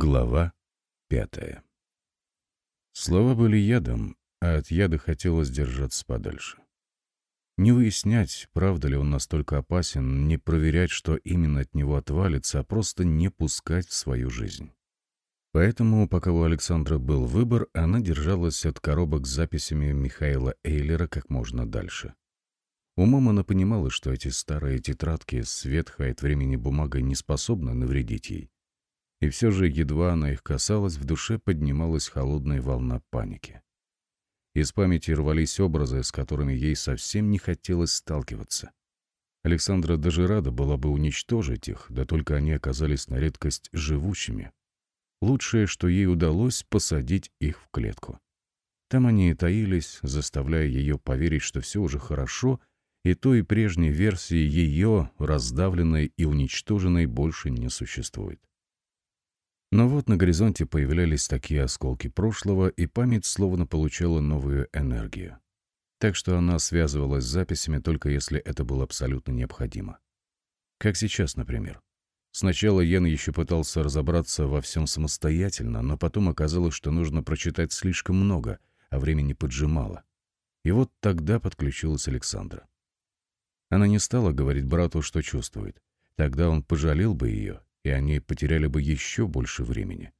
Глава пятая Слова были ядом, а от яда хотелось держаться подальше. Не выяснять, правда ли он настолько опасен, не проверять, что именно от него отвалится, а просто не пускать в свою жизнь. Поэтому, пока у Александра был выбор, она держалась от коробок с записями Михаила Эйлера как можно дальше. Умом она понимала, что эти старые тетрадки с ветхой от времени бумагой не способны навредить ей. И все же, едва она их касалась, в душе поднималась холодная волна паники. Из памяти рвались образы, с которыми ей совсем не хотелось сталкиваться. Александра даже рада была бы уничтожить их, да только они оказались на редкость живущими. Лучшее, что ей удалось, посадить их в клетку. Там они и таились, заставляя ее поверить, что все уже хорошо, и той прежней версии ее, раздавленной и уничтоженной, больше не существует. Но вот на горизонте появлялись такие осколки прошлого, и память словно получала новую энергию. Так что она связывалась с записями только если это было абсолютно необходимо. Как сейчас, например. Сначала Ян еще пытался разобраться во всем самостоятельно, но потом оказалось, что нужно прочитать слишком много, а времени поджимало. И вот тогда подключилась Александра. Она не стала говорить брату, что чувствует. Тогда он пожалел бы ее, и они потеряли бы еще больше времени.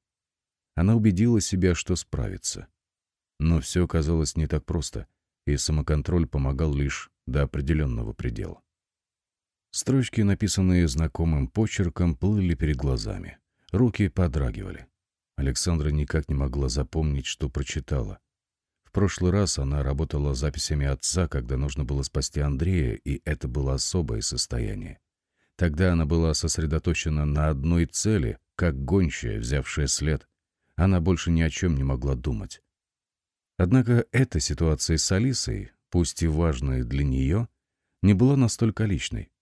Она убедила себя, что справится. Но все оказалось не так просто, и самоконтроль помогал лишь до определенного предела. Строчки, написанные знакомым почерком, плыли перед глазами. Руки подрагивали. Александра никак не могла запомнить, что прочитала. В прошлый раз она работала записями отца, когда нужно было спасти Андрея, и это было особое состояние. Тогда она была сосредоточена на одной цели, как гончая, взявшая след. Она больше ни о чем не могла думать. Однако эта ситуация с Алисой, пусть и важная для нее, не была настолько личной.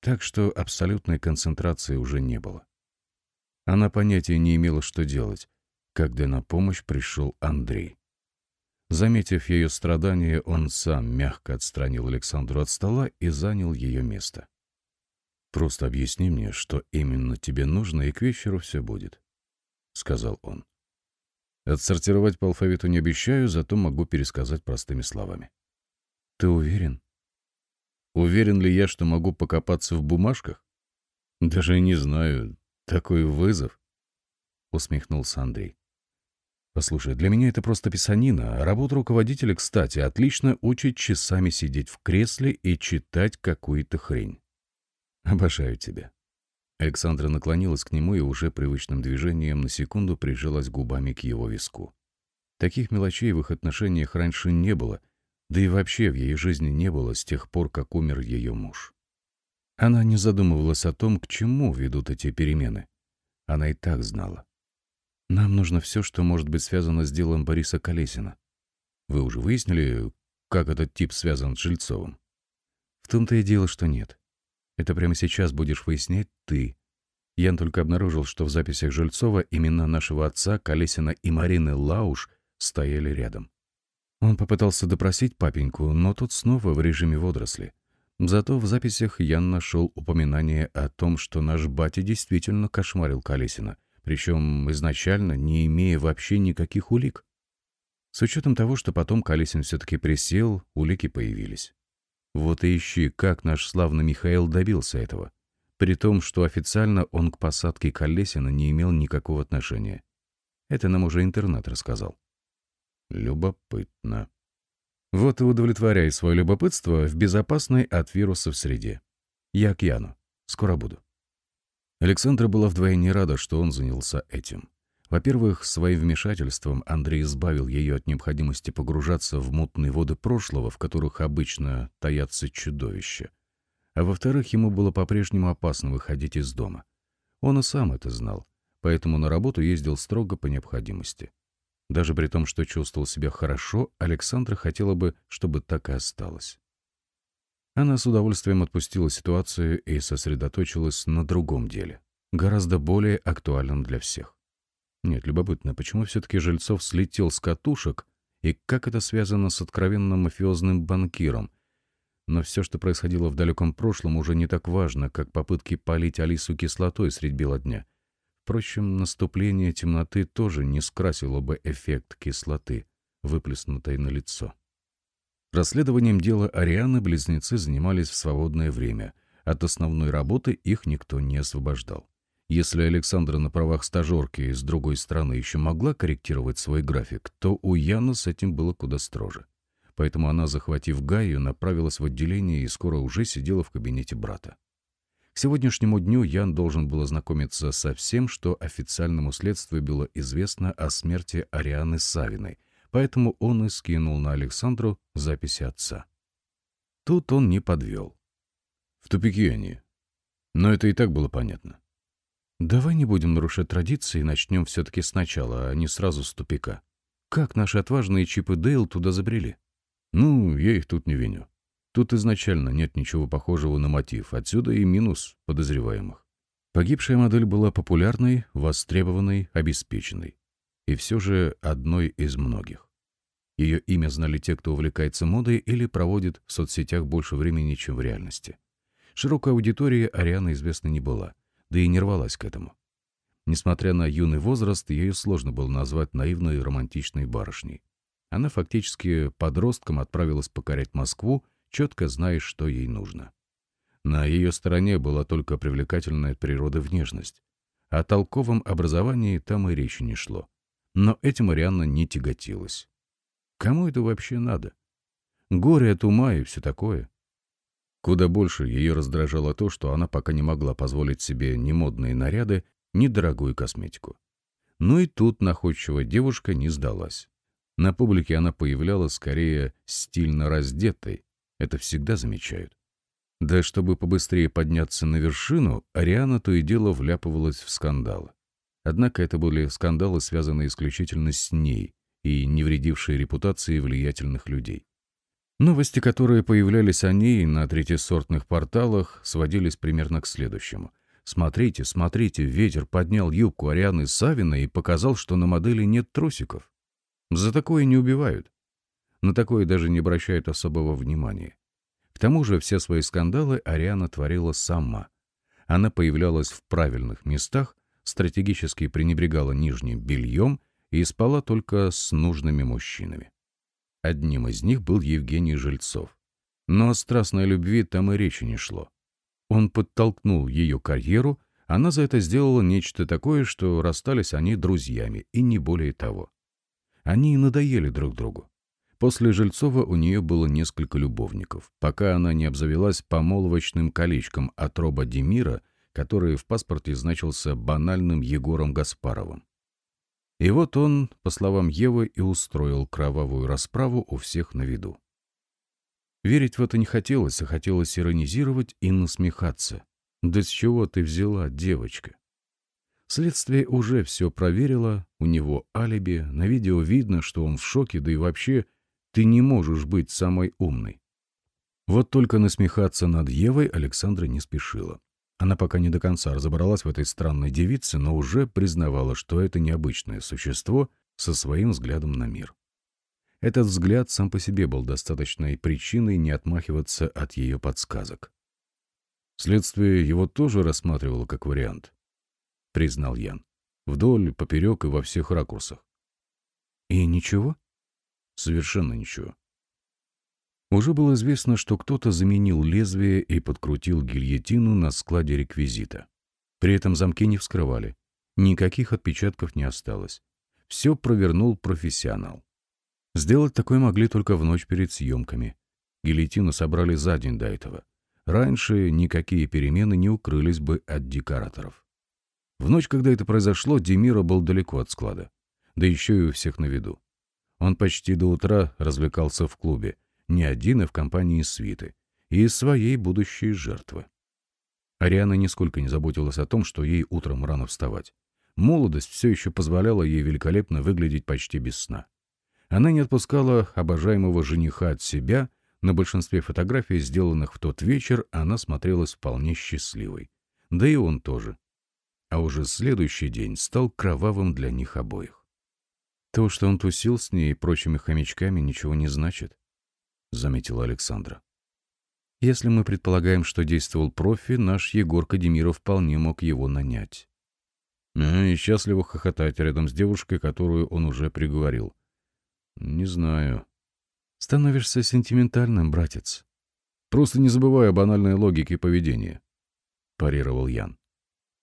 Так что абсолютной концентрации уже не было. Она понятия не имела, что делать, когда на помощь пришел Андрей. Заметив ее страдания, он сам мягко отстранил Александру от стола и занял ее место. «Просто объясни мне, что именно тебе нужно, и к вечеру все будет», — сказал он. «Отсортировать по алфавиту не обещаю, зато могу пересказать простыми словами». «Ты уверен?» «Уверен ли я, что могу покопаться в бумажках?» «Даже не знаю. Такой вызов», — усмехнулся Андрей. Послушай, для меня это просто писанина. Работа руководителя, кстати, отлично учит часами сидеть в кресле и читать какую-то хрень. Обожаю тебя. Александра наклонилась к нему и уже привычным движением на секунду прижалась губами к его виску. Таких мелочей в их отношениях раньше не было, да и вообще в ее жизни не было с тех пор, как умер ее муж. Она не задумывалась о том, к чему ведут эти перемены. Она и так знала. Нам нужно все, что может быть связано с делом Бориса Колесина. Вы уже выяснили, как этот тип связан с Жильцовым? В том-то и дело, что нет. Это прямо сейчас будешь выяснять ты. Ян только обнаружил, что в записях Жильцова имена нашего отца, Колесина и Марины Лауш стояли рядом. Он попытался допросить папеньку, но тот снова в режиме водоросли. Зато в записях Ян нашел упоминание о том, что наш батя действительно кошмарил Колесина — причем изначально не имея вообще никаких улик. С учетом того, что потом Калисин все-таки присел, улики появились. Вот и ищи, как наш славный Михаил добился этого, при том, что официально он к посадке Колесина не имел никакого отношения. Это нам уже интернет рассказал. Любопытно. Вот и удовлетворяй свое любопытство в безопасной от вирусов среде. Я к Яну. Скоро буду. Александра была вдвойне рада, что он занялся этим. Во-первых, своим вмешательством Андрей избавил ее от необходимости погружаться в мутные воды прошлого, в которых обычно таятся чудовища. А во-вторых, ему было по-прежнему опасно выходить из дома. Он и сам это знал, поэтому на работу ездил строго по необходимости. Даже при том, что чувствовал себя хорошо, Александра хотела бы, чтобы так и осталось. Она с удовольствием отпустила ситуацию и сосредоточилась на другом деле, гораздо более актуальном для всех. Нет, любопытно, почему все-таки Жильцов слетел с катушек и как это связано с откровенным мафиозным банкиром. Но все, что происходило в далеком прошлом, уже не так важно, как попытки полить Алису кислотой средь бела дня. Впрочем, наступление темноты тоже не скрасило бы эффект кислоты, выплеснутой на лицо. Расследованием дела Арианы близнецы занимались в свободное время. От основной работы их никто не освобождал. Если Александра на правах стажерки с другой стороны еще могла корректировать свой график, то у Яны с этим было куда строже. Поэтому она, захватив Гаю, направилась в отделение и скоро уже сидела в кабинете брата. К сегодняшнему дню Ян должен был ознакомиться со всем, что официальному следствию было известно о смерти Арианы Савиной, поэтому он и скинул на Александру записи отца. Тут он не подвел. В тупике они. Но это и так было понятно. Давай не будем нарушать традиции и начнем все-таки сначала, а не сразу с тупика. Как наши отважные Чип и Дейл туда забрели? Ну, я их тут не виню. Тут изначально нет ничего похожего на мотив, отсюда и минус подозреваемых. Погибшая модель была популярной, востребованной, обеспеченной. И все же одной из многих. Ее имя знали те, кто увлекается модой или проводит в соцсетях больше времени, чем в реальности. Широкой аудитории Ариана известна не была — да и не рвалась к этому. Несмотря на юный возраст, ее сложно было назвать наивной и романтичной барышней. Она фактически подростком отправилась покорять Москву, четко зная, что ей нужно. На ее стороне была только привлекательная природа внешность. О толковом образовании там и речи не шло. Но этим Марианна не тяготилась. Кому это вообще надо? Горе от ума и все такое. Куда больше ее раздражало то, что она пока не могла позволить себе ни модные наряды, ни дорогую косметику. Но и тут находчивая девушка не сдалась. На публике она появлялась скорее стильно раздетой. Это всегда замечают. Да чтобы побыстрее подняться на вершину, Ариана то и дело вляпывалась в скандалы. Однако это были скандалы, связанные исключительно с ней и не вредившие репутации влиятельных людей. Новости, которые появлялись о ней на третьесортных порталах, сводились примерно к следующему. Смотрите, смотрите, ветер поднял юбку Арианы Савиной и показал, что на модели нет трусиков. За такое не убивают. На такое даже не обращают особого внимания. К тому же все свои скандалы Ариана творила сама. Она появлялась в правильных местах, стратегически пренебрегала нижним бельем и спала только с нужными мужчинами. Одним из них был Евгений Жильцов. Но о страстной любви там и речи не шло. Он подтолкнул ее карьеру, она за это сделала нечто такое, что расстались они друзьями, и не более того. Они надоели друг другу. После Жильцова у нее было несколько любовников, пока она не обзавелась помолвочным колечком от Роба Демира, который в паспорте значился банальным Егором Гаспаровым. И вот он, по словам Евы, и устроил кровавую расправу у всех на виду. Верить в это не хотелось, а хотелось иронизировать и насмехаться. «Да с чего ты взяла, девочка?» Следствие уже все проверило, у него алиби, на видео видно, что он в шоке, да и вообще ты не можешь быть самой умной. Вот только насмехаться над Евой Александра не спешила. Она пока не до конца разобралась в этой странной девице, но уже признавала, что это необычное существо со своим взглядом на мир. Этот взгляд сам по себе был достаточной причиной не отмахиваться от ее подсказок. Следствие его тоже рассматривало как вариант, признал Ян. Вдоль, поперек и во всех ракурсах. И ничего? Совершенно ничего. Уже было известно, что кто-то заменил лезвие и подкрутил гильотину на складе реквизита. При этом замки не вскрывали. Никаких отпечатков не осталось. Все провернул профессионал. Сделать такое могли только в ночь перед съемками. Гильотину собрали за день до этого. Раньше никакие перемены не укрылись бы от декораторов. В ночь, когда это произошло, Демира был далеко от склада. Да еще и у всех на виду. Он почти до утра развлекался в клубе, не один, а в компании свиты, и своей будущей жертвы. Ариана нисколько не заботилась о том, что ей утром рано вставать. Молодость все еще позволяла ей великолепно выглядеть почти без сна. Она не отпускала обожаемого жениха от себя, на большинстве фотографий, сделанных в тот вечер, она смотрелась вполне счастливой. Да и он тоже. А уже следующий день стал кровавым для них обоих. То, что он тусил с ней и прочими хомячками, ничего не значит. — заметила Александра. «Если мы предполагаем, что действовал профи, наш Егор Кадемиров вполне мог его нанять». И счастливо хохотать рядом с девушкой, которую он уже приговорил. Не знаю. Становишься сентиментальным, братец. Просто не забывай о банальной логике поведения, парировал Ян.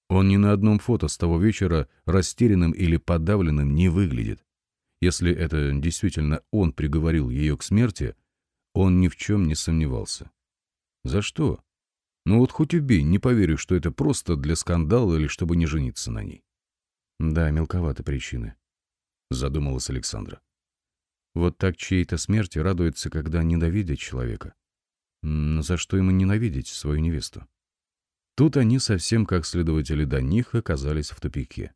Он ни на одном фото с того вечера растерянным или подавленным не выглядит. Если это действительно он приговорил ее к смерти, он ни в чем не сомневался. За что? Ну вот хоть убей, не поверю, что это просто для скандала или чтобы не жениться на ней. Да, мелковаты причины, задумалась Александра. Вот так чьей-то смерти радуется, когда ненавидят человека. Но за что ему ненавидеть свою невесту? Тут они совсем как следователи до них оказались в тупике.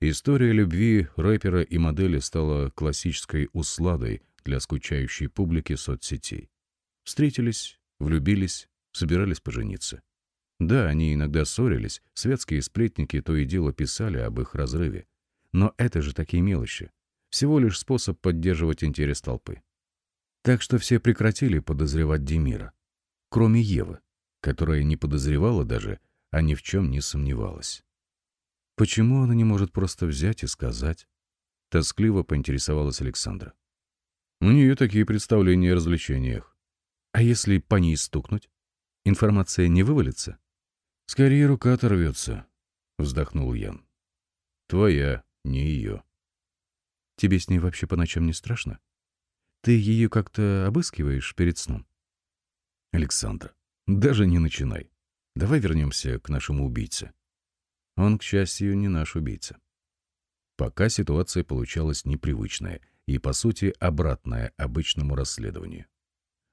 История любви рэпера и модели стала классической усладой для скучающей публики соцсетей. Встретились, влюбились, собирались пожениться. Да, они иногда ссорились, светские сплетники то и дело писали об их разрыве. Но это же такие мелочи. Всего лишь способ поддерживать интерес толпы. Так что все прекратили подозревать Демира. Кроме Евы которая не подозревала даже, а ни в чем не сомневалась. Почему она не может просто взять и сказать? Тоскливо поинтересовалась Александра. У нее такие представления о развлечениях. А если по ней стукнуть? Информация не вывалится? Скорее рука оторвется, вздохнул Ян. Твоя, не ее. Тебе с ней вообще по ночам не страшно? Ты ее как-то обыскиваешь перед сном? Александра, даже не начинай. Давай вернемся к нашему убийце. Он, к счастью, не наш убийца. Пока ситуация получалась непривычная и, по сути, обратная обычному расследованию.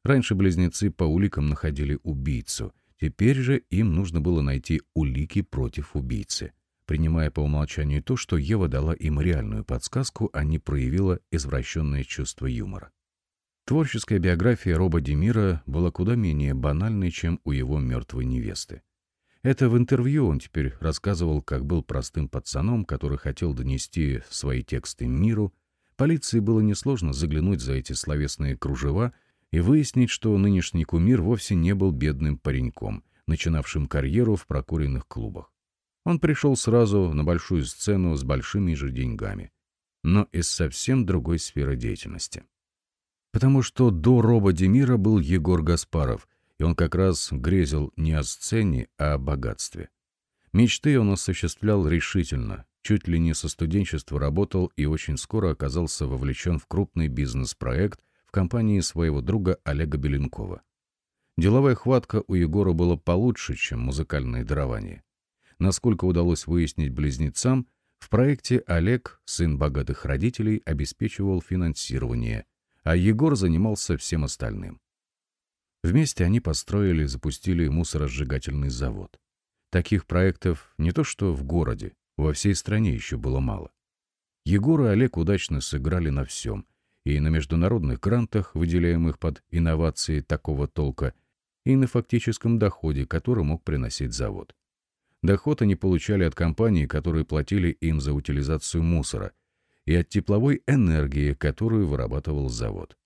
Раньше близнецы по уликам находили убийцу, теперь же им нужно было найти улики против убийцы. Принимая по умолчанию то, что Ева дала им реальную подсказку, а не проявила извращенное чувство юмора. Творческая биография Роба Демира была куда менее банальной, чем у его мертвой невесты. Это в интервью он теперь рассказывал, как был простым пацаном, который хотел донести свои тексты миру. Полиции было несложно заглянуть за эти словесные кружева и выяснить, что нынешний кумир вовсе не был бедным пареньком, начинавшим карьеру в прокуренных клубах. Он пришел сразу на большую сцену с большими же деньгами, но из совсем другой сферы деятельности потому что до Роба Демира был Егор Гаспаров, и он как раз грезил не о сцене, а о богатстве. Мечты он осуществлял решительно, чуть ли не со студенчества работал и очень скоро оказался вовлечен в крупный бизнес-проект в компании своего друга Олега Беленкова. Деловая хватка у Егора была получше, чем музыкальное дарование. Насколько удалось выяснить близнецам, в проекте Олег, сын богатых родителей, обеспечивал финансирование – а Егор занимался всем остальным. Вместе они построили и запустили мусоросжигательный завод. Таких проектов не то что в городе, во всей стране еще было мало. Егор и Олег удачно сыграли на всем, и на международных грантах, выделяемых под инновации такого толка, и на фактическом доходе, который мог приносить завод. Доход они получали от компаний, которые платили им за утилизацию мусора – и от тепловой энергии, которую вырабатывал завод.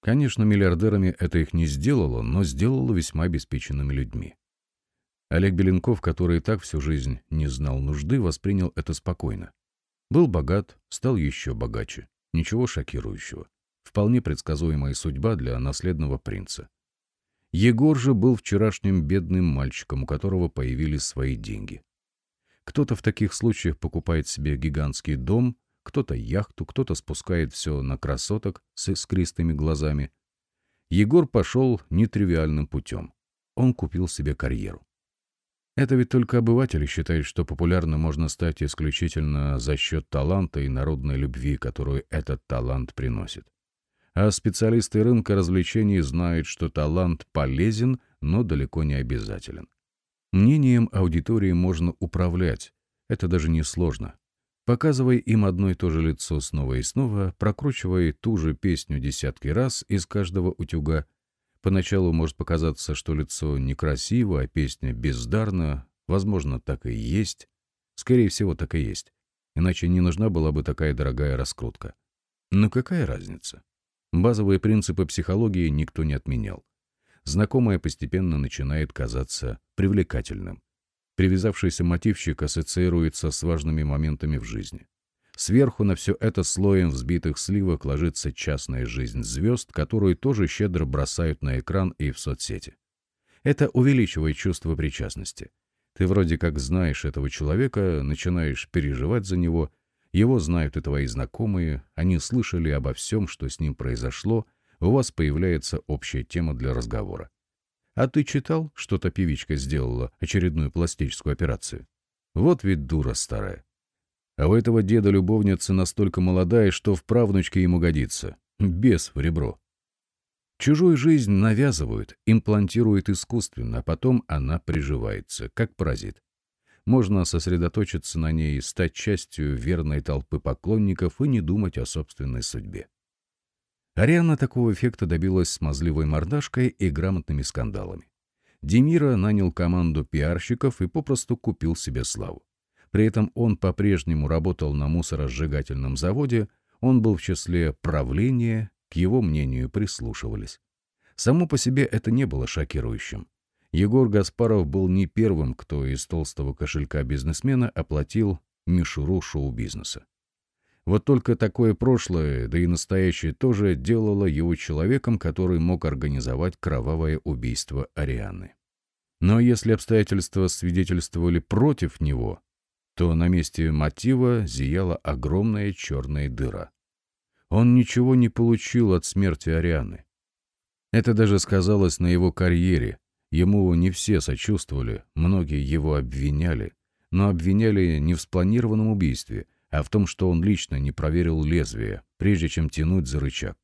Конечно, миллиардерами это их не сделало, но сделало весьма обеспеченными людьми. Олег Беленков, который и так всю жизнь не знал нужды, воспринял это спокойно. Был богат, стал еще богаче. Ничего шокирующего. Вполне предсказуемая судьба для наследного принца. Егор же был вчерашним бедным мальчиком, у которого появились свои деньги. Кто-то в таких случаях покупает себе гигантский дом, кто-то яхту, кто-то спускает все на красоток с искристыми глазами. Егор пошел нетривиальным путем. Он купил себе карьеру. Это ведь только обыватели считают, что популярным можно стать исключительно за счет таланта и народной любви, которую этот талант приносит. А специалисты рынка развлечений знают, что талант полезен, но далеко не обязателен. Мнением аудитории можно управлять, это даже не сложно. Показывай им одно и то же лицо снова и снова, прокручивая ту же песню десятки раз из каждого утюга. Поначалу может показаться, что лицо некрасиво, а песня бездарна. Возможно, так и есть. Скорее всего, так и есть. Иначе не нужна была бы такая дорогая раскрутка. Но какая разница? Базовые принципы психологии никто не отменял. Знакомое постепенно начинает казаться привлекательным. Привязавшийся мотивчик ассоциируется с важными моментами в жизни. Сверху на все это слоем взбитых сливок ложится частная жизнь звезд, которую тоже щедро бросают на экран и в соцсети. Это увеличивает чувство причастности. Ты вроде как знаешь этого человека, начинаешь переживать за него, его знают и твои знакомые, они слышали обо всем, что с ним произошло, у вас появляется общая тема для разговора. А ты читал, что-то певичка сделала очередную пластическую операцию? Вот ведь дура старая. А у этого деда любовница настолько молодая, что в правнучке ему годится. Без в ребро. Чужую жизнь навязывают, имплантируют искусственно, а потом она приживается, как паразит. Можно сосредоточиться на ней, стать частью верной толпы поклонников и не думать о собственной судьбе. Ариана такого эффекта добилась смазливой мордашкой и грамотными скандалами. Демира нанял команду пиарщиков и попросту купил себе славу. При этом он по-прежнему работал на мусоросжигательном заводе, он был в числе правления, к его мнению прислушивались. Само по себе это не было шокирующим. Егор Гаспаров был не первым, кто из толстого кошелька бизнесмена оплатил мишуру шоу-бизнеса. Вот только такое прошлое, да и настоящее тоже, делало его человеком, который мог организовать кровавое убийство Арианы. Но если обстоятельства свидетельствовали против него, то на месте мотива зияла огромная черная дыра. Он ничего не получил от смерти Арианы. Это даже сказалось на его карьере. Ему не все сочувствовали, многие его обвиняли, но обвиняли не в спланированном убийстве, а в том, что он лично не проверил лезвие, прежде чем тянуть за рычаг.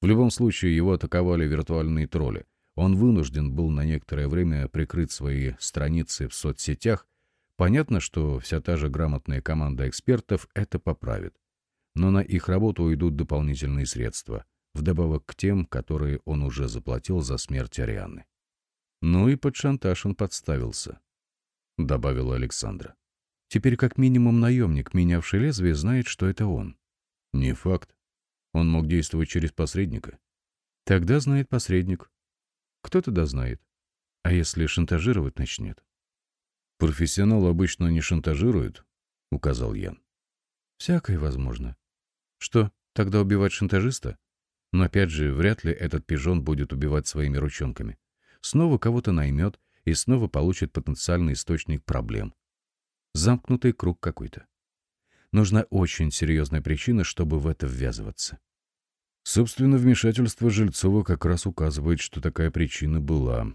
В любом случае его атаковали виртуальные тролли. Он вынужден был на некоторое время прикрыть свои страницы в соцсетях. Понятно, что вся та же грамотная команда экспертов это поправит. Но на их работу уйдут дополнительные средства, вдобавок к тем, которые он уже заплатил за смерть Арианы. Ну и под шантаж он подставился, — добавила Александра. Теперь как минимум наемник, менявший лезвие, знает, что это он. Не факт. Он мог действовать через посредника. Тогда знает посредник. Кто тогда знает? А если шантажировать начнет? Профессионал обычно не шантажирует, указал Ян. Всякое возможно. Что, тогда убивать шантажиста? Но опять же, вряд ли этот пижон будет убивать своими ручонками. Снова кого-то наймет и снова получит потенциальный источник проблем. Замкнутый круг какой-то. Нужна очень серьезная причина, чтобы в это ввязываться. Собственно, вмешательство Жильцова как раз указывает, что такая причина была.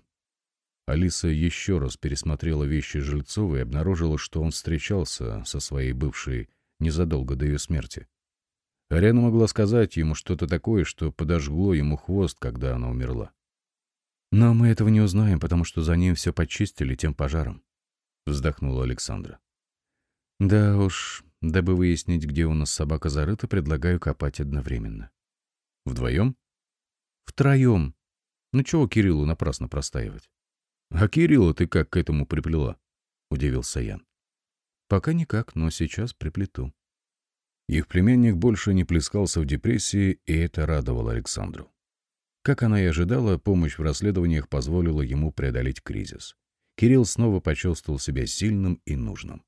Алиса еще раз пересмотрела вещи Жильцова и обнаружила, что он встречался со своей бывшей незадолго до ее смерти. Ариана могла сказать ему что-то такое, что подожгло ему хвост, когда она умерла. «Но мы этого не узнаем, потому что за ним все почистили тем пожаром», — вздохнула Александра. Да уж, дабы выяснить, где у нас собака зарыта, предлагаю копать одновременно. Вдвоем? Втроем. Ну чего Кириллу напрасно простаивать? А Кирилла ты как к этому приплела? Удивился Ян. Пока никак, но сейчас приплету. Их племянник больше не плескался в депрессии, и это радовало Александру. Как она и ожидала, помощь в расследованиях позволила ему преодолеть кризис. Кирилл снова почувствовал себя сильным и нужным.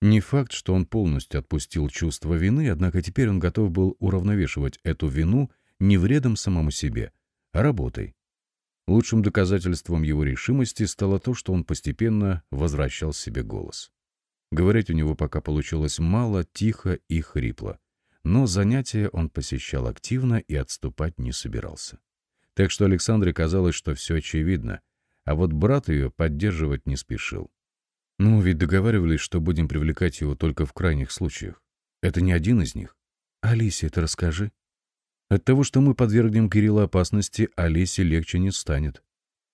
Не факт, что он полностью отпустил чувство вины, однако теперь он готов был уравновешивать эту вину не вредом самому себе, а работой. Лучшим доказательством его решимости стало то, что он постепенно возвращал себе голос. Говорить у него пока получилось мало, тихо и хрипло, но занятия он посещал активно и отступать не собирался. Так что Александре казалось, что все очевидно, а вот брат ее поддерживать не спешил. Ну, ведь договаривались, что будем привлекать его только в крайних случаях. Это не один из них. Алисе это расскажи. От того, что мы подвергнем Кирилла опасности, Алисе легче не станет.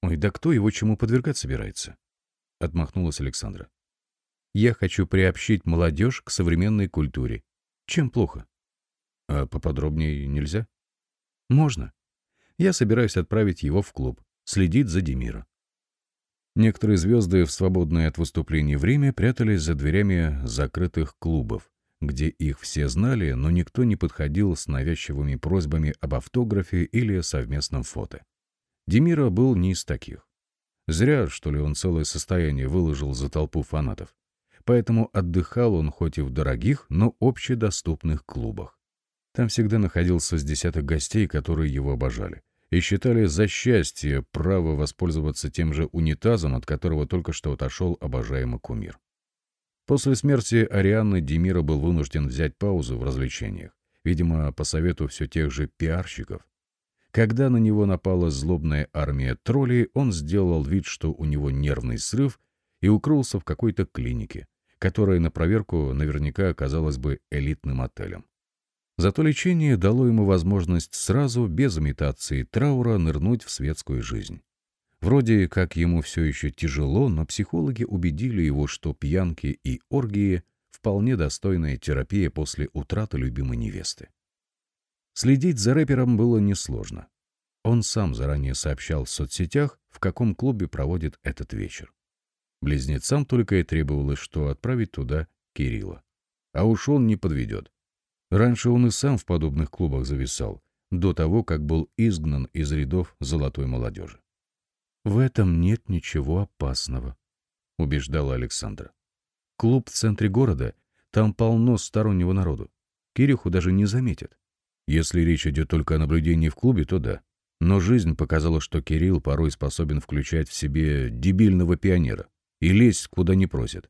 Ой, да кто его чему подвергать собирается? Отмахнулась Александра. Я хочу приобщить молодежь к современной культуре. Чем плохо? А поподробнее нельзя? Можно. Я собираюсь отправить его в клуб, следить за Демира. Некоторые звезды в свободное от выступлений время прятались за дверями закрытых клубов, где их все знали, но никто не подходил с навязчивыми просьбами об автографе или совместном фото. Демира был не из таких. Зря, что ли, он целое состояние выложил за толпу фанатов. Поэтому отдыхал он хоть и в дорогих, но общедоступных клубах. Там всегда находился с десяток гостей, которые его обожали, и считали за счастье право воспользоваться тем же унитазом, от которого только что отошел обожаемый кумир. После смерти Арианны Демира был вынужден взять паузу в развлечениях, видимо, по совету все тех же пиарщиков, когда на него напала злобная армия троллей, он сделал вид, что у него нервный срыв, и укрылся в какой-то клинике, которая на проверку наверняка оказалась бы элитным отелем. Зато лечение дало ему возможность сразу, без имитации траура, нырнуть в светскую жизнь. Вроде как ему все еще тяжело, но психологи убедили его, что пьянки и оргии — вполне достойная терапия после утраты любимой невесты. Следить за рэпером было несложно. Он сам заранее сообщал в соцсетях, в каком клубе проводит этот вечер. Близнецам только и требовалось, что отправить туда Кирилла. А уж он не подведет. Раньше он и сам в подобных клубах зависал, до того, как был изгнан из рядов золотой молодежи. «В этом нет ничего опасного», — убеждала Александра. «Клуб в центре города, там полно стороннего народу. Кирюху даже не заметят. Если речь идет только о наблюдении в клубе, то да. Но жизнь показала, что Кирилл порой способен включать в себе дебильного пионера и лезть куда не просит.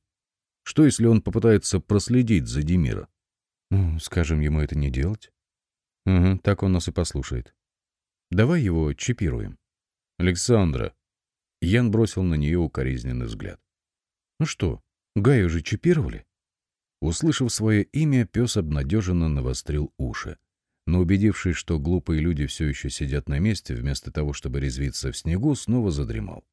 Что, если он попытается проследить за Демира? Ну, скажем ему это не делать. Угу, так он нас и послушает. Давай его чипируем. Александра. Ян бросил на нее укоризненный взгляд. Ну что, Гаю же чипировали? Услышав свое имя, пес обнадеженно навострил уши но убедившись, что глупые люди все еще сидят на месте, вместо того, чтобы резвиться в снегу, снова задремал.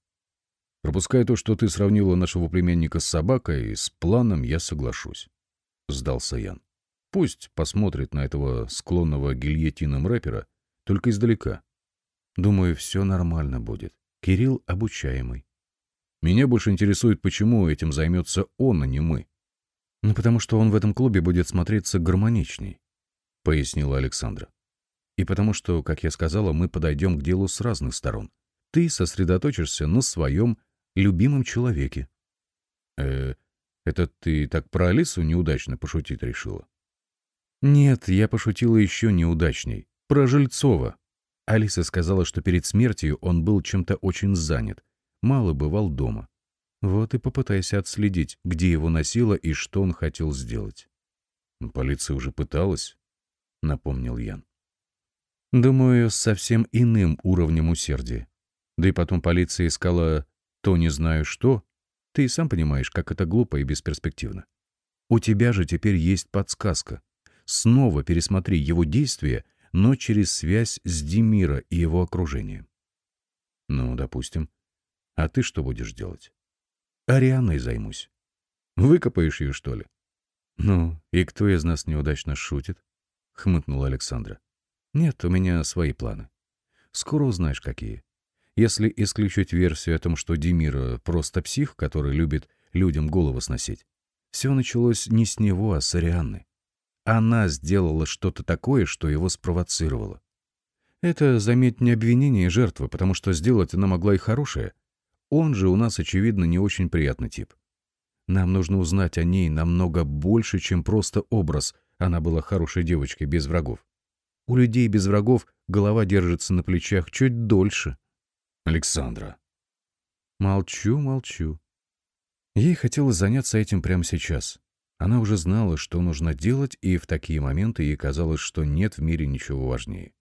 Пропуская то, что ты сравнила нашего племянника с собакой, с планом я соглашусь. Сдался Ян. Пусть посмотрит на этого склонного гильотином рэпера, только издалека. Думаю, все нормально будет. Кирилл обучаемый. Меня больше интересует, почему этим займется он, а не мы. Ну, потому что он в этом клубе будет смотреться гармоничней. — пояснила Александра. «И потому что, как я сказала, мы подойдем к делу с разных сторон. Ты сосредоточишься на своем любимом человеке». «Э, это ты так про Алису неудачно пошутить решила?» «Нет, я пошутила еще неудачней. Про Жильцова». Алиса сказала, что перед смертью он был чем-то очень занят, мало бывал дома. Вот и попытайся отследить, где его носило и что он хотел сделать. Полиция уже пыталась, напомнил Ян. Думаю, с совсем иным уровнем усердия. Да и потом полиция искала то не знаю что. Ты и сам понимаешь, как это глупо и бесперспективно. У тебя же теперь есть подсказка. Снова пересмотри его действия, но через связь с Демира и его окружением. Ну, допустим. А ты что будешь делать? Арианой займусь. Выкопаешь ее, что ли? Ну, и кто из нас неудачно шутит? — хмыкнула Александра. «Нет, у меня свои планы. Скоро узнаешь, какие. Если исключить версию о том, что Демира просто псих, который любит людям голову сносить, все началось не с него, а с Арианны. Она сделала что-то такое, что его спровоцировало. Это, заметь, не обвинение жертвы, потому что сделать она могла и хорошее. Он же у нас, очевидно, не очень приятный тип. Нам нужно узнать о ней намного больше, чем просто образ, она была хорошей девочкой, без врагов. У людей без врагов голова держится на плечах чуть дольше. Александра. Молчу, молчу. Ей хотелось заняться этим прямо сейчас. Она уже знала, что нужно делать, и в такие моменты ей казалось, что нет в мире ничего важнее.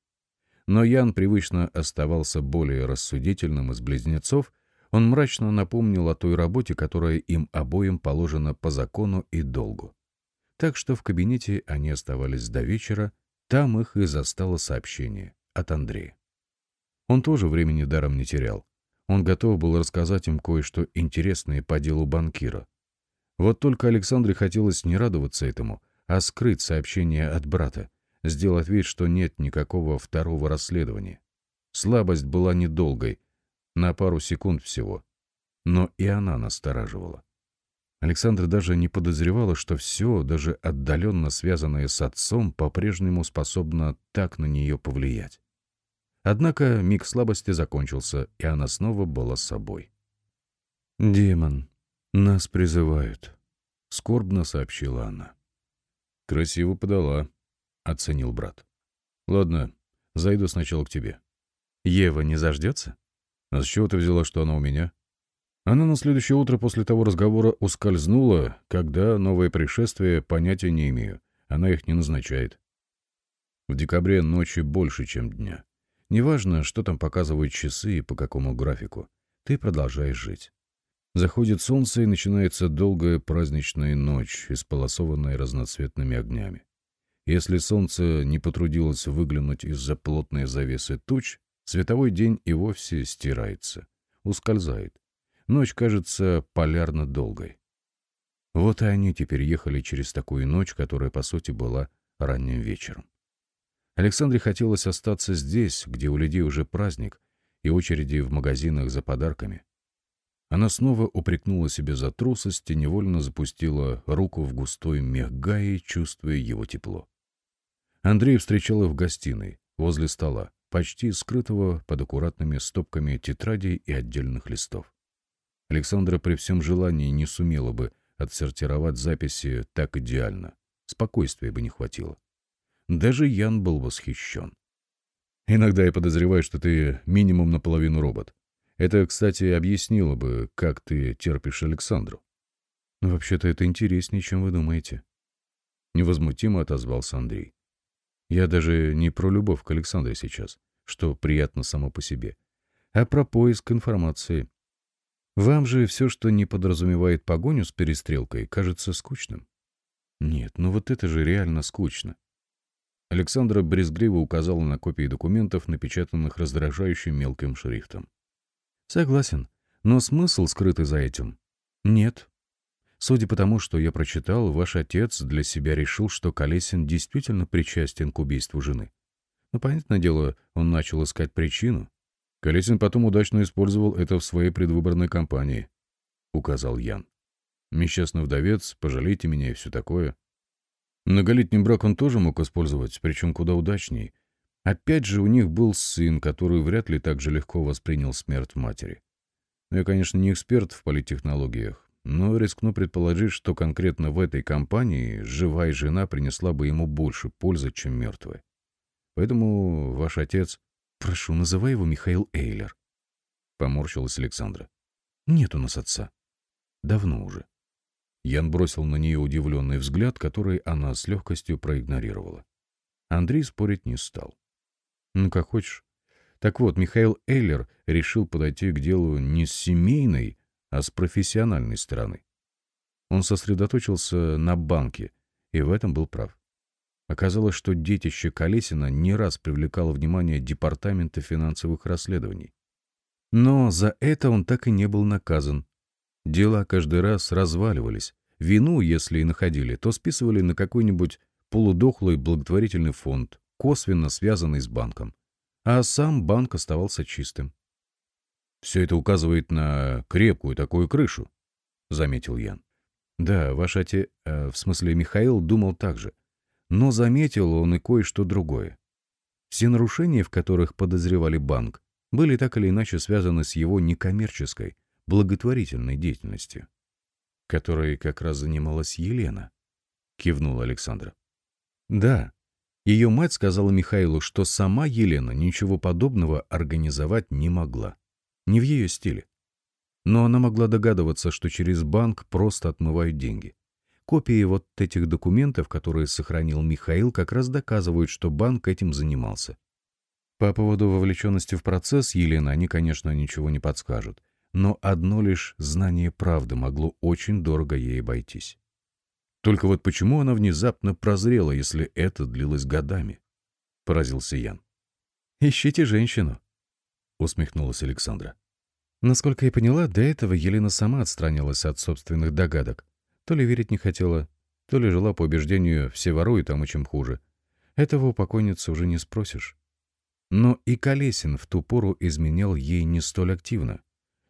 Но Ян привычно оставался более рассудительным из близнецов, он мрачно напомнил о той работе, которая им обоим положена по закону и долгу так что в кабинете они оставались до вечера, там их и застало сообщение от Андрея. Он тоже времени даром не терял. Он готов был рассказать им кое-что интересное по делу банкира. Вот только Александре хотелось не радоваться этому, а скрыть сообщение от брата, сделать вид, что нет никакого второго расследования. Слабость была недолгой, на пару секунд всего. Но и она настораживала. Александра даже не подозревала, что все, даже отдаленно связанное с отцом, по-прежнему способно так на нее повлиять. Однако миг слабости закончился, и она снова была собой. «Демон, нас призывают», — скорбно сообщила она. «Красиво подала», — оценил брат. «Ладно, зайду сначала к тебе». «Ева не заждется?» «А с чего ты взяла, что она у меня?» Она на следующее утро после того разговора ускользнула, когда новое пришествие понятия не имею. Она их не назначает. В декабре ночи больше, чем дня. Неважно, что там показывают часы и по какому графику. Ты продолжаешь жить. Заходит солнце, и начинается долгая праздничная ночь, исполосованная разноцветными огнями. Если солнце не потрудилось выглянуть из-за плотной завесы туч, световой день и вовсе стирается, ускользает. Ночь кажется полярно долгой. Вот и они теперь ехали через такую ночь, которая, по сути, была ранним вечером. Александре хотелось остаться здесь, где у людей уже праздник, и очереди в магазинах за подарками. Она снова упрекнула себя за трусость и невольно запустила руку в густой мех Гаи, чувствуя его тепло. Андрей встречал их в гостиной, возле стола, почти скрытого под аккуратными стопками тетрадей и отдельных листов. Александра при всем желании не сумела бы отсортировать записи так идеально. Спокойствия бы не хватило. Даже Ян был восхищен. «Иногда я подозреваю, что ты минимум наполовину робот», это, кстати, объяснило бы, как ты терпишь Александру. Вообще-то это интереснее, чем вы думаете. Невозмутимо отозвался Андрей. Я даже не про любовь к Александре сейчас, что приятно само по себе, а про поиск информации. Вам же все, что не подразумевает погоню с перестрелкой, кажется скучным. Нет, ну вот это же реально скучно. Александра брезгливо указала на копии документов, напечатанных раздражающим мелким шрифтом. Согласен. Но смысл, скрытый за этим? Нет. Судя по тому, что я прочитал, ваш отец для себя решил, что Колесин действительно причастен к убийству жены. Но, понятное дело, он начал искать причину. Колесин потом удачно использовал это в своей предвыборной кампании, — указал Ян. Несчастный вдовец, пожалейте меня и все такое. Многолетний брак он тоже мог использовать, причем куда удачней. Опять же, у них был сын, который вряд ли так же легко воспринял смерть матери. Но я, конечно, не эксперт в политтехнологиях, но рискну предположить, что конкретно в этой компании живая жена принесла бы ему больше пользы, чем мертвая. Поэтому ваш отец... Прошу, называй его Михаил Эйлер. Поморщилась Александра. Нет у нас отца. Давно уже. Ян бросил на нее удивленный взгляд, который она с легкостью проигнорировала. Андрей спорить не стал. Ну, как хочешь. Так вот, Михаил Эйлер решил подойти к делу не с семейной, а с профессиональной стороны. Он сосредоточился на банке, и в этом был прав. Оказалось, что детище Колесина не раз привлекало внимание Департамента финансовых расследований. Но за это он так и не был наказан. Дела каждый раз разваливались. Вину, если и находили, то списывали на какой-нибудь полудохлый благотворительный фонд, косвенно связанный с банком, а сам банк оставался чистым. «Все это указывает на крепкую такую крышу», — заметил Ян. «Да, ваш отец, э, в смысле Михаил, думал так же. Но заметил он и кое-что другое. Все нарушения, в которых подозревали банк, были так или иначе связаны с его некоммерческой, благотворительной деятельностью, которой как раз занималась Елена», — кивнула Александра. «Да, ее мать сказала Михаилу, что сама Елена ничего подобного организовать не могла. Не в ее стиле. Но она могла догадываться, что через банк просто отмывают деньги. Копии вот этих документов, которые сохранил Михаил, как раз доказывают, что банк этим занимался. По поводу вовлеченности в процесс Елена они, конечно, ничего не подскажут. Но одно лишь знание правды могло очень дорого ей обойтись. Только вот почему она внезапно прозрела, если это длилось годами? Поразился Ян. «Ищите женщину», — усмехнулась Александра. Насколько я поняла, до этого Елена сама отстранилась от собственных догадок. То ли верить не хотела, то ли жила по убеждению «все воруют, а мы чем хуже». Этого у покойницы уже не спросишь. Но и Колесин в ту пору изменял ей не столь активно.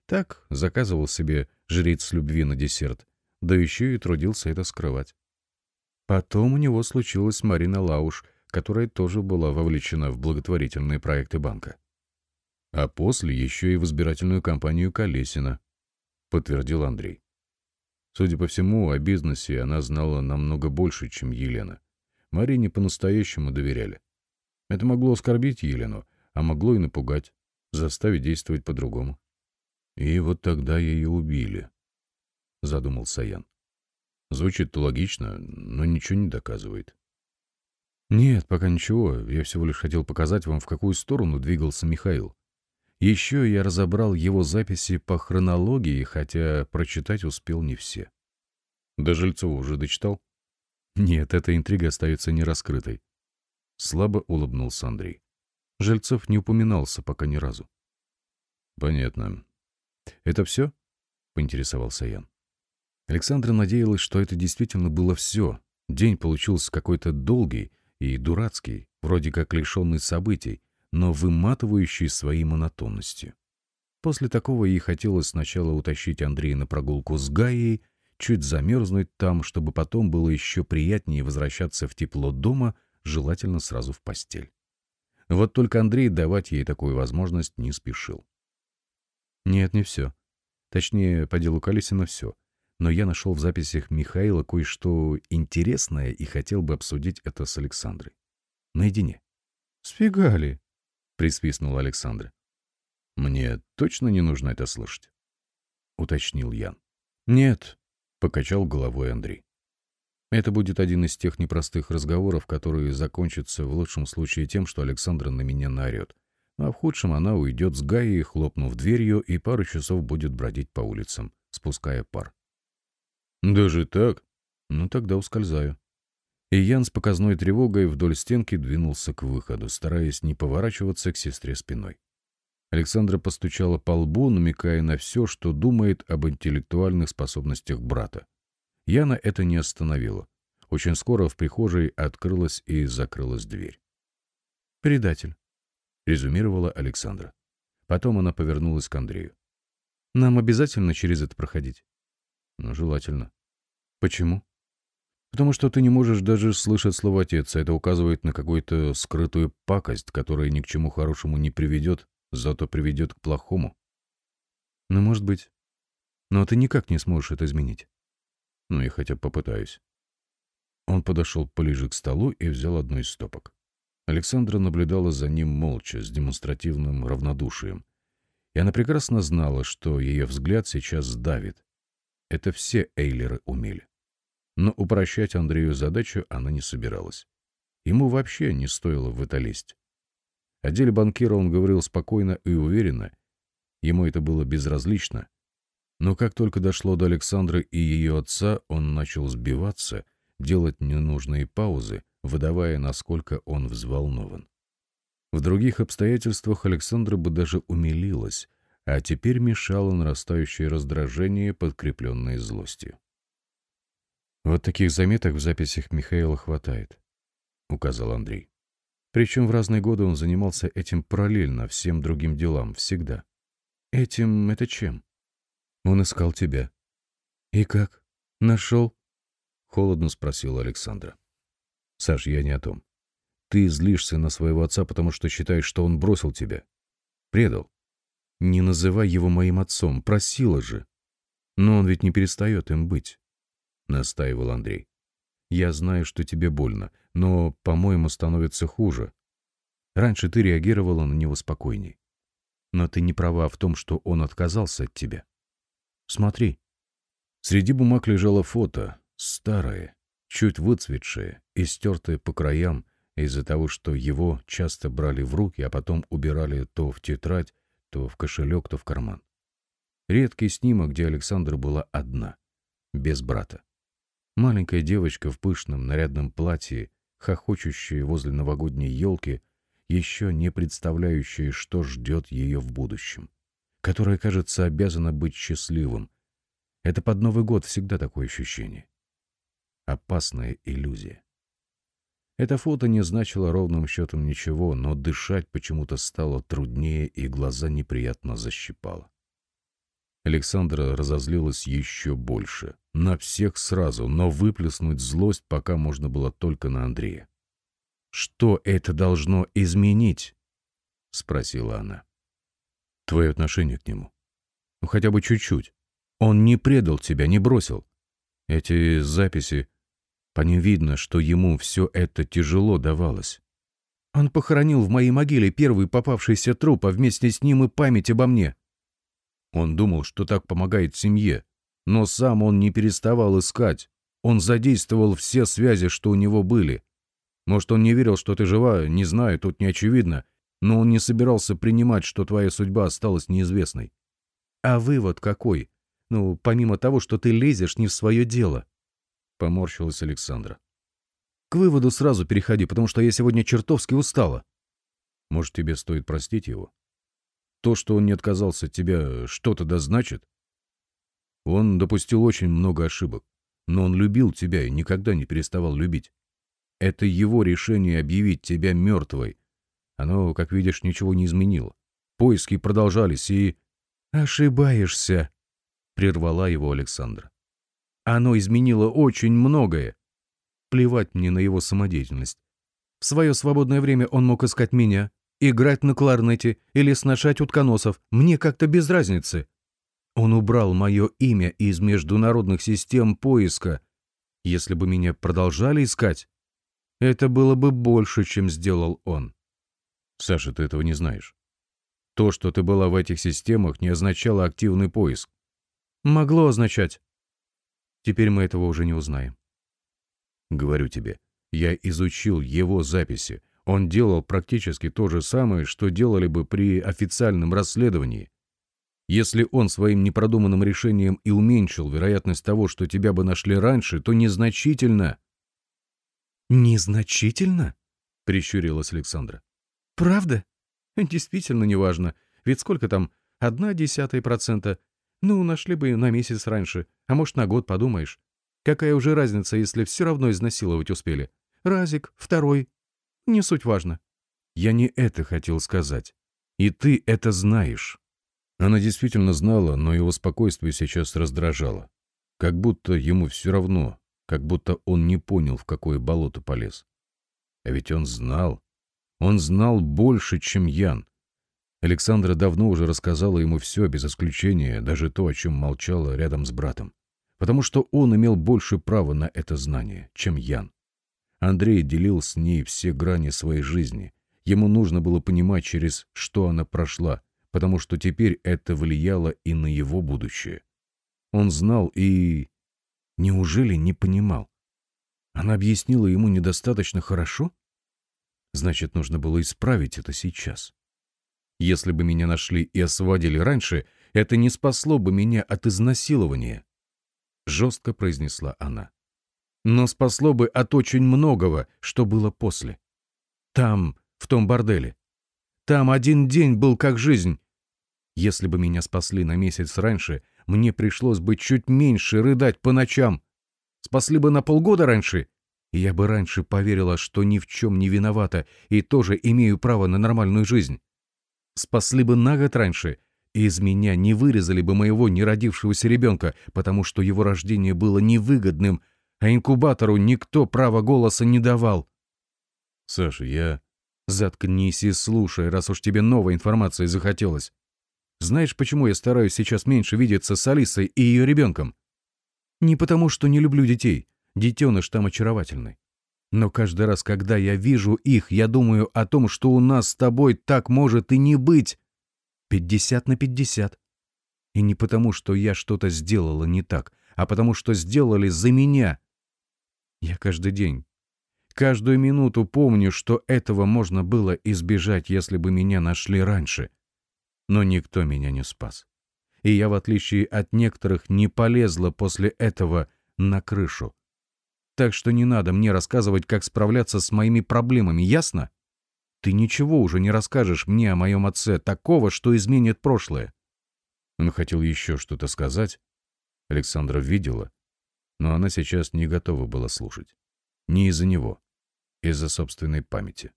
Так заказывал себе жриц любви на десерт, да еще и трудился это скрывать. Потом у него случилась Марина Лауш, которая тоже была вовлечена в благотворительные проекты банка. А после еще и в избирательную кампанию Колесина. подтвердил Андрей. Судя по всему, о бизнесе она знала намного больше, чем Елена. Марине по-настоящему доверяли. Это могло оскорбить Елену, а могло и напугать, заставить действовать по-другому. И вот тогда ее убили, — задумался Ян. Звучит логично, но ничего не доказывает. Нет, пока ничего. Я всего лишь хотел показать вам, в какую сторону двигался Михаил. Еще я разобрал его записи по хронологии, хотя прочитать успел не все. До Жильцова уже дочитал? Нет, эта интрига остается нераскрытой. Слабо улыбнулся Андрей. Жильцов не упоминался пока ни разу. Понятно. Это все? Поинтересовался Ян. Александра надеялась, что это действительно было все. День получился какой-то долгий и дурацкий, вроде как лишенный событий, но выматывающий своей монотонностью. После такого ей хотелось сначала утащить Андрея на прогулку с Гаей, чуть замерзнуть там, чтобы потом было еще приятнее возвращаться в тепло дома, желательно сразу в постель. Вот только Андрей давать ей такую возможность не спешил. Нет, не все. Точнее, по делу Калисина все. Но я нашел в записях Михаила кое-что интересное и хотел бы обсудить это с Александрой. Наедине. «Сфигали!» — присвистнула Александра. «Мне точно не нужно это слышать?» — уточнил Ян. «Нет», — покачал головой Андрей. Это будет один из тех непростых разговоров, которые закончатся в лучшем случае тем, что Александра на меня наорет. А в худшем она уйдет с Гаей, хлопнув дверью, и пару часов будет бродить по улицам, спуская пар. «Даже так?» «Ну, тогда ускользаю». И Ян с показной тревогой вдоль стенки двинулся к выходу, стараясь не поворачиваться к сестре спиной. Александра постучала по лбу, намекая на все, что думает об интеллектуальных способностях брата. Яна это не остановило. Очень скоро в прихожей открылась и закрылась дверь. «Предатель», — резюмировала Александра. Потом она повернулась к Андрею. «Нам обязательно через это проходить?» «Ну, желательно». «Почему?» «Потому что ты не можешь даже слышать слово «отец», а это указывает на какую-то скрытую пакость, которая ни к чему хорошему не приведет, зато приведет к плохому». «Ну, может быть. Но ты никак не сможешь это изменить». Ну, я хотя бы попытаюсь. Он подошел ближе к столу и взял одну из стопок. Александра наблюдала за ним молча, с демонстративным равнодушием. И она прекрасно знала, что ее взгляд сейчас сдавит. Это все Эйлеры умели. Но упрощать Андрею задачу она не собиралась. Ему вообще не стоило в это лезть. О деле банкира он говорил спокойно и уверенно. Ему это было безразлично, но как только дошло до Александры и ее отца, он начал сбиваться, делать ненужные паузы, выдавая, насколько он взволнован. В других обстоятельствах Александра бы даже умилилась, а теперь мешало нарастающее раздражение, подкрепленное злостью. «Вот таких заметок в записях Михаила хватает», — указал Андрей. Причем в разные годы он занимался этим параллельно всем другим делам, всегда. «Этим это чем?» Он искал тебя. И как? Нашел? Холодно спросила Александра. Саш, я не о том. Ты злишься на своего отца, потому что считаешь, что он бросил тебя. Предал. Не называй его моим отцом, просила же. Но он ведь не перестает им быть, настаивал Андрей. Я знаю, что тебе больно, но, по-моему, становится хуже. Раньше ты реагировала на него спокойней. Но ты не права в том, что он отказался от тебя. Смотри. Среди бумаг лежало фото, старое, чуть выцветшее и стертое по краям из-за того, что его часто брали в руки, а потом убирали то в тетрадь, то в кошелек, то в карман. Редкий снимок, где Александра была одна, без брата. Маленькая девочка в пышном нарядном платье, хохочущая возле новогодней елки, еще не представляющая, что ждет ее в будущем которое, кажется, обязано быть счастливым. Это под Новый год всегда такое ощущение. Опасная иллюзия. Это фото не значило ровным счетом ничего, но дышать почему-то стало труднее и глаза неприятно защипало. Александра разозлилась еще больше. На всех сразу, но выплеснуть злость пока можно было только на Андрея. «Что это должно изменить?» — спросила она твое отношение к нему. Ну, хотя бы чуть-чуть. Он не предал тебя, не бросил. Эти записи, по ним видно, что ему все это тяжело давалось. Он похоронил в моей могиле первый попавшийся труп, а вместе с ним и память обо мне. Он думал, что так помогает семье, но сам он не переставал искать. Он задействовал все связи, что у него были. Может, он не верил, что ты жива, не знаю, тут не очевидно, но он не собирался принимать, что твоя судьба осталась неизвестной. А вывод какой? Ну, помимо того, что ты лезешь не в свое дело. Поморщилась Александра. К выводу сразу переходи, потому что я сегодня чертовски устала. Может, тебе стоит простить его? То, что он не отказался от тебя, что-то да значит? Он допустил очень много ошибок, но он любил тебя и никогда не переставал любить. Это его решение объявить тебя мертвой. Оно, как видишь, ничего не изменило. Поиски продолжались и... «Ошибаешься», — прервала его Александра. «Оно изменило очень многое. Плевать мне на его самодеятельность. В свое свободное время он мог искать меня, играть на кларнете или сношать утконосов. Мне как-то без разницы. Он убрал мое имя из международных систем поиска. Если бы меня продолжали искать, это было бы больше, чем сделал он. Саша, ты этого не знаешь. То, что ты была в этих системах, не означало активный поиск. Могло означать. Теперь мы этого уже не узнаем. Говорю тебе, я изучил его записи. Он делал практически то же самое, что делали бы при официальном расследовании. Если он своим непродуманным решением и уменьшил вероятность того, что тебя бы нашли раньше, то незначительно. «Незначительно?» — прищурилась Александра. «Правда? Действительно неважно. Ведь сколько там? Одна десятая процента. Ну, нашли бы на месяц раньше, а может, на год, подумаешь. Какая уже разница, если все равно изнасиловать успели? Разик, второй. Не суть важно». «Я не это хотел сказать. И ты это знаешь». Она действительно знала, но его спокойствие сейчас раздражало. Как будто ему все равно, как будто он не понял, в какое болото полез. А ведь он знал. Он знал больше, чем Ян. Александра давно уже рассказала ему все, без исключения, даже то, о чем молчала рядом с братом. Потому что он имел больше права на это знание, чем Ян. Андрей делил с ней все грани своей жизни. Ему нужно было понимать, через что она прошла, потому что теперь это влияло и на его будущее. Он знал и... Неужели не понимал? Она объяснила ему недостаточно хорошо? Значит, нужно было исправить это сейчас. Если бы меня нашли и освободили раньше, это не спасло бы меня от изнасилования. Жестко произнесла она. Но спасло бы от очень многого, что было после. Там, в том борделе. Там один день был как жизнь. Если бы меня спасли на месяц раньше, мне пришлось бы чуть меньше рыдать по ночам. Спасли бы на полгода раньше, и я бы раньше поверила, что ни в чем не виновата и тоже имею право на нормальную жизнь. Спасли бы на год раньше, и из меня не вырезали бы моего неродившегося ребенка, потому что его рождение было невыгодным, а инкубатору никто права голоса не давал. Саша, я... Заткнись и слушай, раз уж тебе новой информации захотелось. Знаешь, почему я стараюсь сейчас меньше видеться с Алисой и ее ребенком? Не потому, что не люблю детей. Детеныш там очаровательный. Но каждый раз, когда я вижу их, я думаю о том, что у нас с тобой так может и не быть. Пятьдесят на пятьдесят. И не потому, что я что-то сделала не так, а потому, что сделали за меня. Я каждый день, каждую минуту помню, что этого можно было избежать, если бы меня нашли раньше но никто меня не спас. И я, в отличие от некоторых, не полезла после этого на крышу. Так что не надо мне рассказывать, как справляться с моими проблемами, ясно? Ты ничего уже не расскажешь мне о моем отце, такого, что изменит прошлое. Он хотел еще что-то сказать. Александра видела, но она сейчас не готова была слушать. Не из-за него, из-за собственной памяти.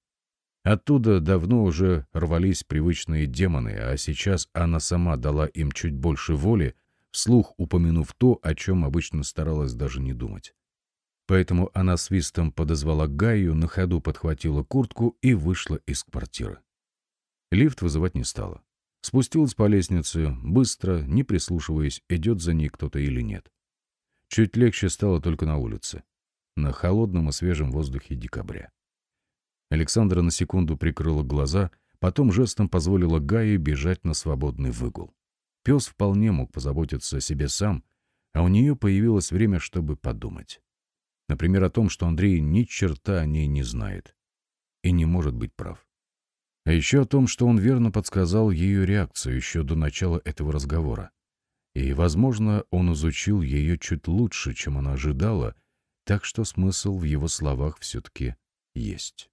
Оттуда давно уже рвались привычные демоны, а сейчас она сама дала им чуть больше воли, вслух упомянув то, о чем обычно старалась даже не думать. Поэтому она свистом подозвала Гаю, на ходу подхватила куртку и вышла из квартиры. Лифт вызывать не стала. Спустилась по лестнице, быстро, не прислушиваясь, идет за ней кто-то или нет. Чуть легче стало только на улице, на холодном и свежем воздухе декабря. Александра на секунду прикрыла глаза, потом жестом позволила Гае бежать на свободный выгул. Пес вполне мог позаботиться о себе сам, а у нее появилось время, чтобы подумать. Например, о том, что Андрей ни черта о ней не знает и не может быть прав. А еще о том, что он верно подсказал ее реакцию еще до начала этого разговора. И, возможно, он изучил ее чуть лучше, чем она ожидала, так что смысл в его словах все-таки есть.